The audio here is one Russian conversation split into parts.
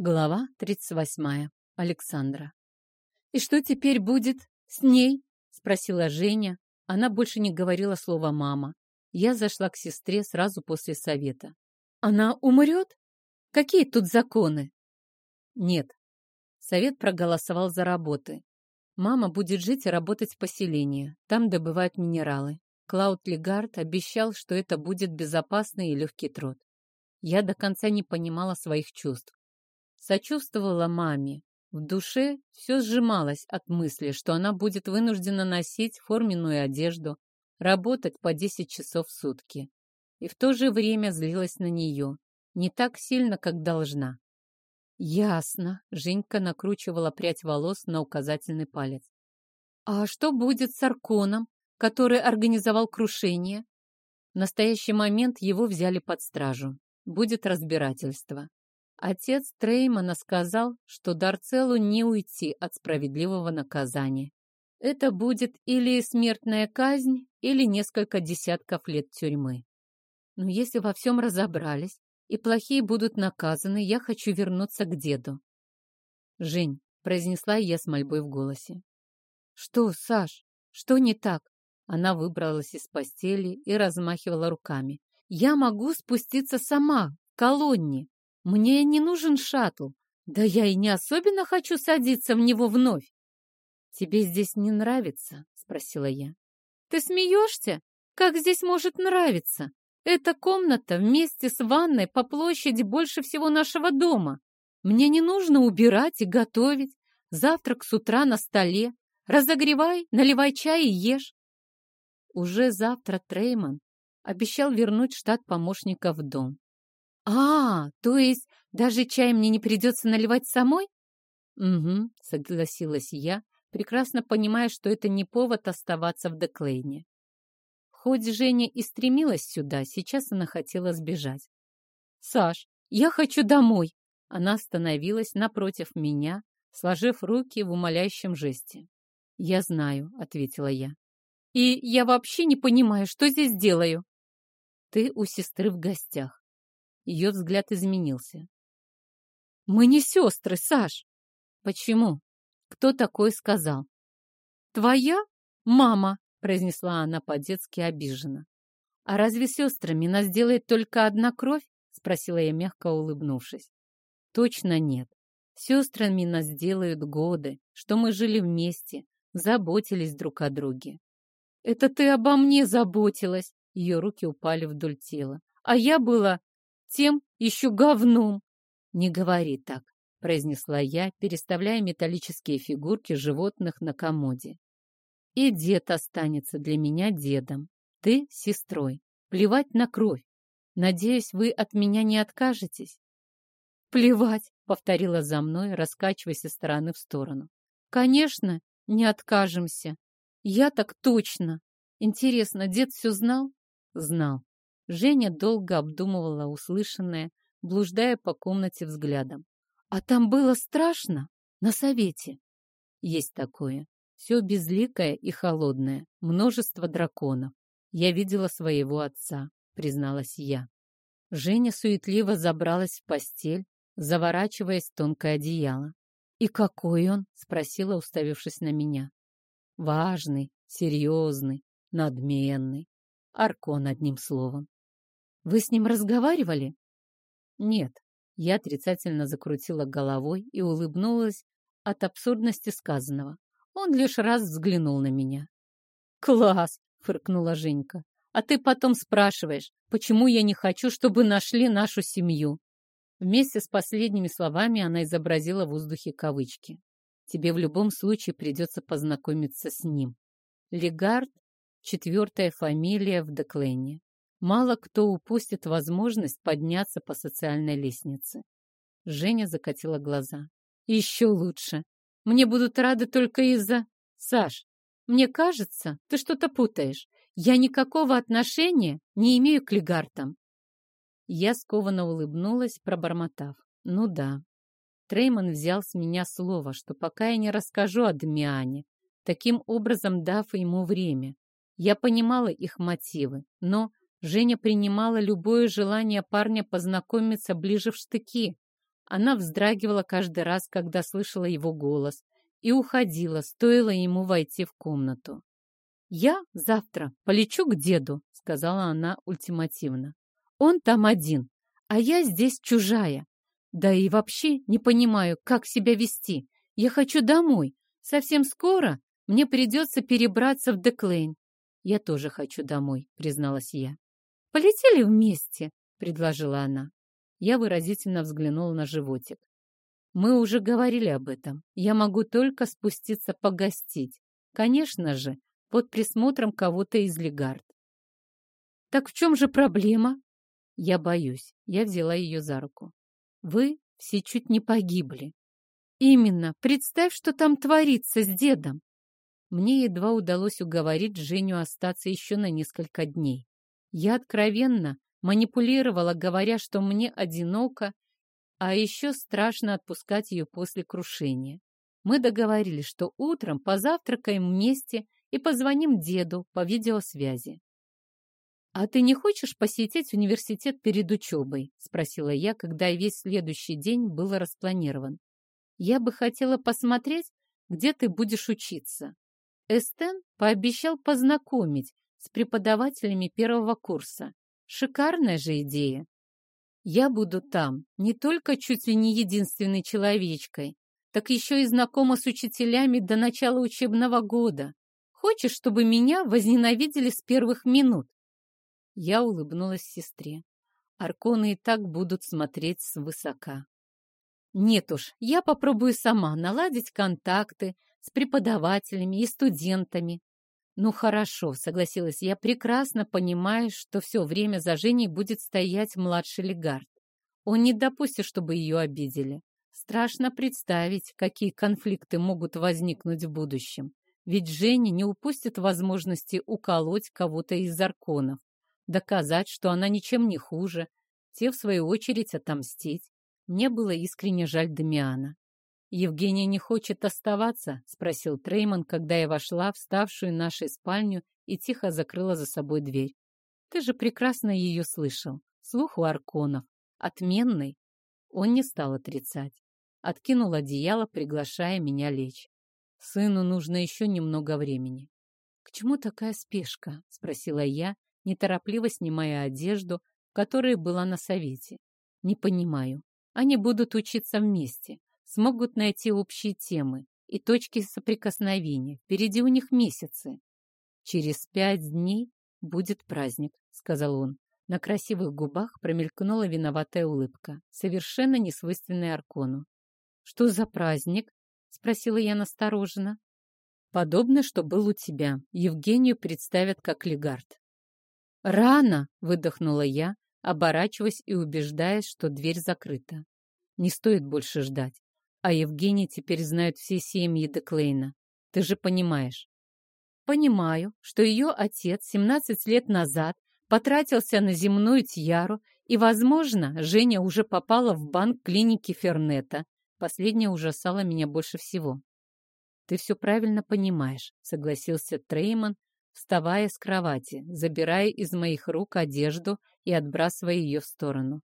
Глава 38. Александра. «И что теперь будет с ней?» — спросила Женя. Она больше не говорила слова «мама». Я зашла к сестре сразу после совета. «Она умрет? Какие тут законы?» «Нет». Совет проголосовал за работы. Мама будет жить и работать в поселении. Там добывают минералы. Клауд Легард обещал, что это будет безопасный и легкий труд. Я до конца не понимала своих чувств. Сочувствовала маме. В душе все сжималось от мысли, что она будет вынуждена носить форменную одежду, работать по 10 часов в сутки. И в то же время злилась на нее. Не так сильно, как должна. Ясно. Женька накручивала прядь волос на указательный палец. А что будет с Арконом, который организовал крушение? В настоящий момент его взяли под стражу. Будет разбирательство. Отец Треймана сказал, что Дарцелу не уйти от справедливого наказания. Это будет или смертная казнь, или несколько десятков лет тюрьмы. Но если во всем разобрались, и плохие будут наказаны, я хочу вернуться к деду. «Жень», — произнесла я с мольбой в голосе. «Что, Саш, что не так?» Она выбралась из постели и размахивала руками. «Я могу спуститься сама, в колонне. Мне не нужен шаттл. Да я и не особенно хочу садиться в него вновь. Тебе здесь не нравится? Спросила я. Ты смеешься? Как здесь может нравиться? Эта комната вместе с ванной по площади больше всего нашего дома. Мне не нужно убирать и готовить. Завтрак с утра на столе. Разогревай, наливай чай и ешь. Уже завтра Трейман обещал вернуть штат помощника в дом. «А, то есть даже чай мне не придется наливать самой?» «Угу», — согласилась я, прекрасно понимая, что это не повод оставаться в Деклейне. Хоть Женя и стремилась сюда, сейчас она хотела сбежать. «Саш, я хочу домой!» Она остановилась напротив меня, сложив руки в умоляющем жесте. «Я знаю», — ответила я. «И я вообще не понимаю, что здесь делаю». «Ты у сестры в гостях. Ее взгляд изменился. «Мы не сестры, Саш!» «Почему? Кто такой сказал?» «Твоя мама!» — произнесла она по-детски обиженно. «А разве сестрами нас делает только одна кровь?» — спросила я, мягко улыбнувшись. «Точно нет. Сестрами нас делают годы, что мы жили вместе, заботились друг о друге». «Это ты обо мне заботилась!» Ее руки упали вдоль тела. «А я была тем еще говном. Не говори так, произнесла я, переставляя металлические фигурки животных на комоде. И дед останется для меня дедом. Ты сестрой. Плевать на кровь. Надеюсь, вы от меня не откажетесь. Плевать, повторила за мной, раскачиваясь из стороны в сторону. Конечно, не откажемся. Я так точно. Интересно, дед все знал? Знал. Женя долго обдумывала услышанное, блуждая по комнате взглядом. «А там было страшно? На совете?» «Есть такое. Все безликое и холодное. Множество драконов. Я видела своего отца», — призналась я. Женя суетливо забралась в постель, заворачиваясь в тонкое одеяло. «И какой он?» — спросила, уставившись на меня. «Важный, серьезный, надменный. Аркон, одним словом. Вы с ним разговаривали? Нет. Я отрицательно закрутила головой и улыбнулась от абсурдности сказанного. Он лишь раз взглянул на меня. «Класс!» — фыркнула Женька. «А ты потом спрашиваешь, почему я не хочу, чтобы нашли нашу семью?» Вместе с последними словами она изобразила в воздухе кавычки. «Тебе в любом случае придется познакомиться с ним. Легард — четвертая фамилия в Деклене. Мало кто упустит возможность подняться по социальной лестнице. Женя закатила глаза. Еще лучше. Мне будут рады только из-за... Саш, мне кажется, ты что-то путаешь. Я никакого отношения не имею к легартам. Я скованно улыбнулась, пробормотав. Ну да. Трейман взял с меня слово, что пока я не расскажу о Дмиане, таким образом дав ему время. Я понимала их мотивы, но Женя принимала любое желание парня познакомиться ближе в штыки. Она вздрагивала каждый раз, когда слышала его голос, и уходила, стоило ему войти в комнату. «Я завтра полечу к деду», — сказала она ультимативно. «Он там один, а я здесь чужая. Да и вообще не понимаю, как себя вести. Я хочу домой. Совсем скоро мне придется перебраться в Деклейн. Я тоже хочу домой, призналась я. Полетели вместе, предложила она. Я выразительно взглянула на животик. Мы уже говорили об этом. Я могу только спуститься погостить. Конечно же, под присмотром кого-то из Легард. Так в чем же проблема? Я боюсь. Я взяла ее за руку. Вы все чуть не погибли. Именно. Представь, что там творится с дедом. Мне едва удалось уговорить Женю остаться еще на несколько дней. Я откровенно манипулировала, говоря, что мне одиноко, а еще страшно отпускать ее после крушения. Мы договорились, что утром позавтракаем вместе и позвоним деду по видеосвязи. «А ты не хочешь посетить университет перед учебой?» — спросила я, когда весь следующий день был распланирован. «Я бы хотела посмотреть, где ты будешь учиться. Эстен пообещал познакомить с преподавателями первого курса. Шикарная же идея. Я буду там не только чуть ли не единственной человечкой, так еще и знакома с учителями до начала учебного года. Хочешь, чтобы меня возненавидели с первых минут?» Я улыбнулась сестре. Арконы и так будут смотреть свысока. Нет уж, я попробую сама наладить контакты, с преподавателями и студентами. Ну хорошо, согласилась я, прекрасно понимаю, что все время за Женей будет стоять младший легард. Он не допустит, чтобы ее обидели. Страшно представить, какие конфликты могут возникнуть в будущем. Ведь Женя не упустит возможности уколоть кого-то из арконов, доказать, что она ничем не хуже, те, в свою очередь, отомстить. Мне было искренне жаль Дамиана. «Евгения не хочет оставаться?» — спросил Трейман, когда я вошла в ставшую нашей спальню и тихо закрыла за собой дверь. «Ты же прекрасно ее слышал. Слух у Арконов. Отменный». Он не стал отрицать. Откинул одеяло, приглашая меня лечь. Сыну нужно еще немного времени. «К чему такая спешка?» — спросила я, неторопливо снимая одежду, которая была на совете. «Не понимаю. Они будут учиться вместе смогут найти общие темы и точки соприкосновения. Впереди у них месяцы. Через пять дней будет праздник, сказал он. На красивых губах промелькнула виноватая улыбка, совершенно несвойственная Аркону. «Что за праздник?» — спросила я настороженно. «Подобно, что был у тебя. Евгению представят как легард». «Рано!» — выдохнула я, оборачиваясь и убеждаясь, что дверь закрыта. Не стоит больше ждать. А Евгений теперь знают все семьи Деклейна. Ты же понимаешь. Понимаю, что ее отец 17 лет назад потратился на земную тьяру, и, возможно, Женя уже попала в банк клиники Фернета. Последнее ужасало меня больше всего. «Ты все правильно понимаешь», — согласился Трейман, вставая с кровати, забирая из моих рук одежду и отбрасывая ее в сторону.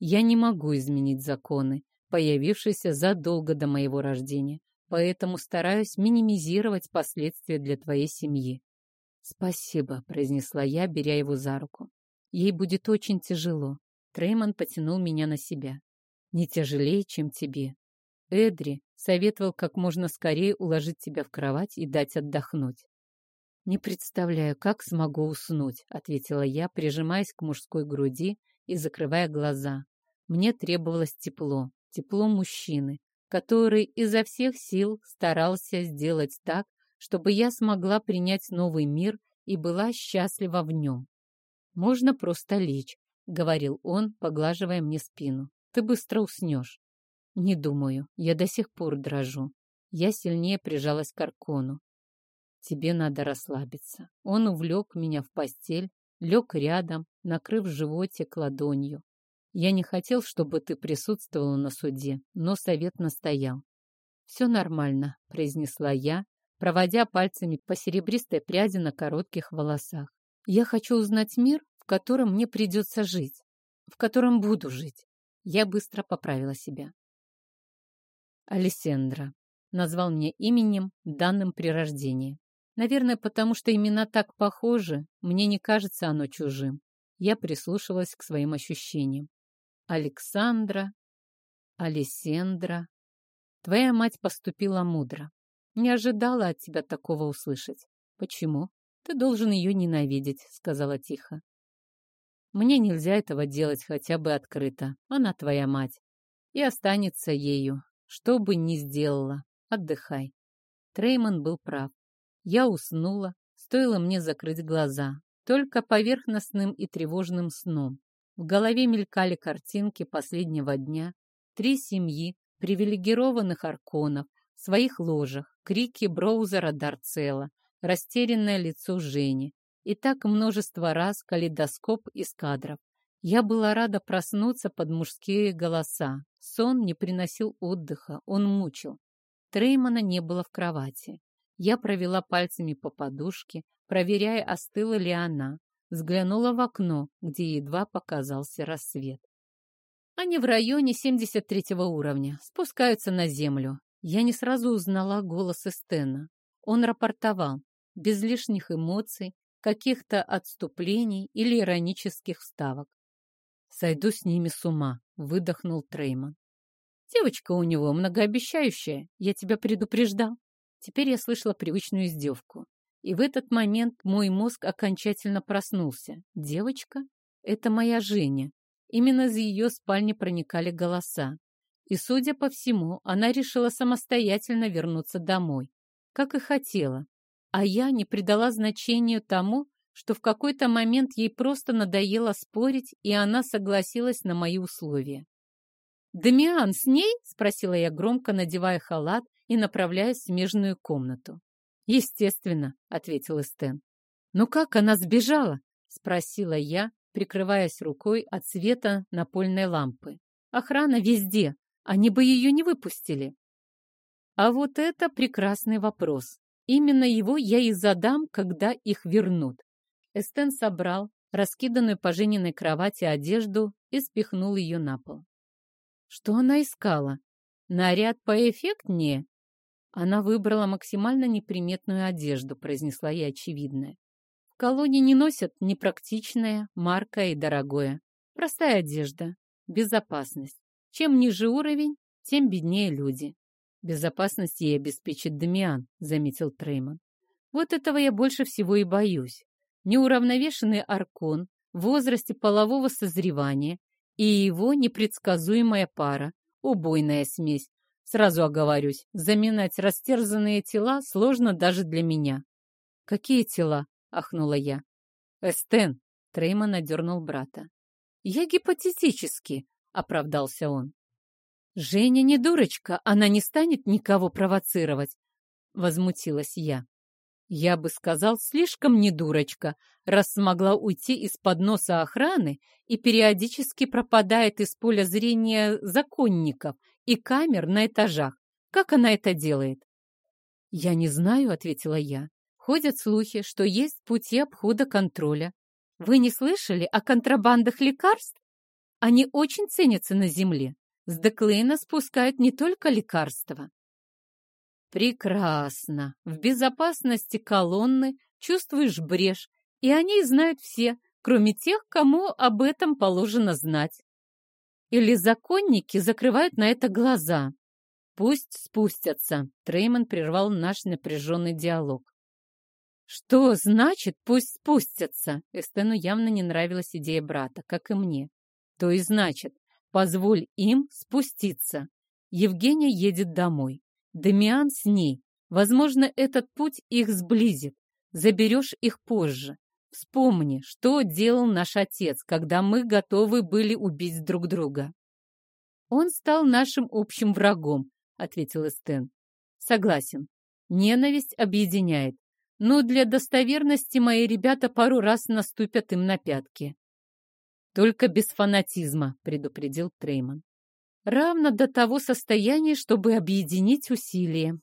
«Я не могу изменить законы, появившийся задолго до моего рождения, поэтому стараюсь минимизировать последствия для твоей семьи. «Спасибо», — произнесла я, беря его за руку. «Ей будет очень тяжело». Трейман потянул меня на себя. «Не тяжелее, чем тебе. Эдри советовал как можно скорее уложить тебя в кровать и дать отдохнуть». «Не представляю, как смогу уснуть», — ответила я, прижимаясь к мужской груди и закрывая глаза. Мне требовалось тепло, тепло мужчины, который изо всех сил старался сделать так, чтобы я смогла принять новый мир и была счастлива в нем. «Можно просто лечь», — говорил он, поглаживая мне спину. «Ты быстро уснешь». «Не думаю, я до сих пор дрожу». Я сильнее прижалась к Аркону. «Тебе надо расслабиться». Он увлек меня в постель, лег рядом, накрыв животик ладонью. Я не хотел, чтобы ты присутствовала на суде, но совет настоял. «Все нормально», — произнесла я, проводя пальцами по серебристой пряди на коротких волосах. «Я хочу узнать мир, в котором мне придется жить, в котором буду жить». Я быстро поправила себя. Алисендра. Назвал мне именем, данным при рождении. Наверное, потому что имена так похожи, мне не кажется оно чужим. Я прислушалась к своим ощущениям. Александра, Алисендра. Твоя мать поступила мудро. Не ожидала от тебя такого услышать. Почему? Ты должен ее ненавидеть, сказала тихо. Мне нельзя этого делать хотя бы открыто. Она твоя мать. И останется ею. Что бы ни сделала, отдыхай. Трейман был прав. Я уснула, стоило мне закрыть глаза, только поверхностным и тревожным сном. В голове мелькали картинки последнего дня, три семьи, привилегированных арконов, в своих ложах, крики Броузера Дарцела, растерянное лицо Жени. И так множество раз калейдоскоп из кадров. Я была рада проснуться под мужские голоса. Сон не приносил отдыха, он мучил. Треймана не было в кровати. Я провела пальцами по подушке, проверяя, остыла ли она. Взглянула в окно, где едва показался рассвет. Они в районе 73-го уровня, спускаются на землю. Я не сразу узнала голос Эстена. Он рапортовал, без лишних эмоций, каких-то отступлений или иронических вставок. «Сойду с ними с ума», — выдохнул Трейман. «Девочка у него многообещающая, я тебя предупреждал». Теперь я слышала привычную издевку. И в этот момент мой мозг окончательно проснулся. Девочка? Это моя Женя. Именно из ее спальни проникали голоса. И, судя по всему, она решила самостоятельно вернуться домой. Как и хотела. А я не придала значению тому, что в какой-то момент ей просто надоело спорить, и она согласилась на мои условия. «Дамиан с ней?» — спросила я громко, надевая халат и направляясь в смежную комнату. «Естественно», — ответил Эстен. «Ну как она сбежала?» — спросила я, прикрываясь рукой от света напольной лампы. «Охрана везде. Они бы ее не выпустили». А вот это прекрасный вопрос. Именно его я и задам, когда их вернут. Эстен собрал раскиданную по Жениной кровати одежду и спихнул ее на пол. Что она искала? Наряд поэффектнее она выбрала максимально неприметную одежду, произнесла я очевидное. В колонии не носят непрактичное, маркое и дорогое. Простая одежда, безопасность. Чем ниже уровень, тем беднее люди. Безопасность ей обеспечит Дамиан, заметил Трейман. Вот этого я больше всего и боюсь. Неуравновешенный аркон в возрасте полового созревания и его непредсказуемая пара, убойная смесь, Сразу оговорюсь, заминать растерзанные тела сложно даже для меня. «Какие тела?» — ахнула я. «Эстен!» — Трейман одернул брата. «Я гипотетически», — оправдался он. «Женя не дурочка, она не станет никого провоцировать», — возмутилась я. Я бы сказал, слишком не дурочка, раз смогла уйти из-под носа охраны и периодически пропадает из поля зрения законников и камер на этажах. Как она это делает? «Я не знаю», — ответила я. «Ходят слухи, что есть пути обхода контроля. Вы не слышали о контрабандах лекарств? Они очень ценятся на земле. С Деклейна спускают не только лекарства, Прекрасно. В безопасности колонны чувствуешь брешь, и они знают все, кроме тех, кому об этом положено знать. Или законники закрывают на это глаза. Пусть спустятся. Трейман прервал наш напряженный диалог. Что значит «пусть спустятся»? Эстену явно не нравилась идея брата, как и мне. То и значит, позволь им спуститься. Евгения едет домой. Дамиан с ней. Возможно, этот путь их сблизит. Заберешь их позже. Вспомни, что делал наш отец, когда мы готовы были убить друг друга. Он стал нашим общим врагом, ответил Эстен. Согласен. Ненависть объединяет. Но для достоверности мои ребята пару раз наступят им на пятки. Только без фанатизма, предупредил Трейман равно до того состояния, чтобы объединить усилия.